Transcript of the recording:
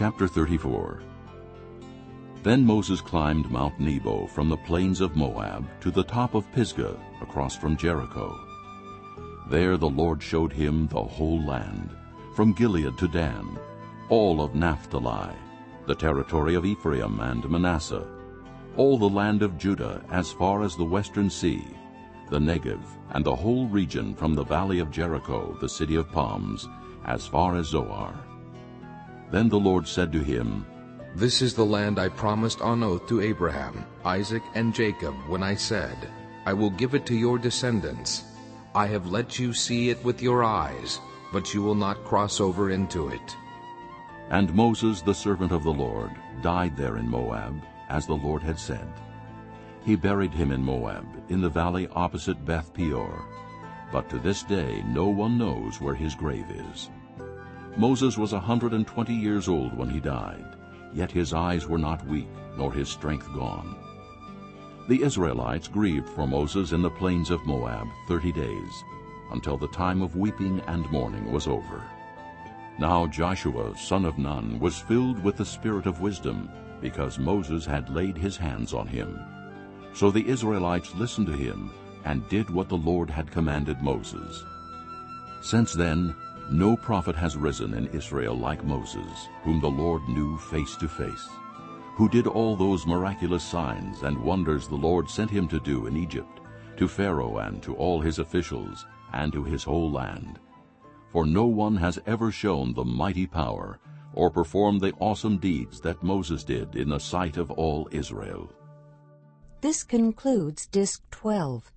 Chapter 34 Then Moses climbed Mount Nebo from the plains of Moab to the top of Pisgah across from Jericho. There the Lord showed him the whole land, from Gilead to Dan, all of Naphtali, the territory of Ephraim and Manasseh, all the land of Judah as far as the western sea, the Negev, and the whole region from the valley of Jericho, the city of palms, as far as Zoar. Then the Lord said to him, This is the land I promised on oath to Abraham, Isaac, and Jacob when I said, I will give it to your descendants. I have let you see it with your eyes, but you will not cross over into it. And Moses, the servant of the Lord, died there in Moab, as the Lord had said. He buried him in Moab, in the valley opposite Beth Peor. But to this day no one knows where his grave is. Moses was a hundred and twenty years old when he died, yet his eyes were not weak, nor his strength gone. The Israelites grieved for Moses in the plains of Moab thirty days, until the time of weeping and mourning was over. Now Joshua, son of Nun, was filled with the spirit of wisdom, because Moses had laid his hands on him. So the Israelites listened to him and did what the Lord had commanded Moses. Since then, no prophet has risen in Israel like Moses, whom the Lord knew face to face, who did all those miraculous signs and wonders the Lord sent him to do in Egypt, to Pharaoh and to all his officials, and to his whole land. For no one has ever shown the mighty power or performed the awesome deeds that Moses did in the sight of all Israel. This concludes Disc 12.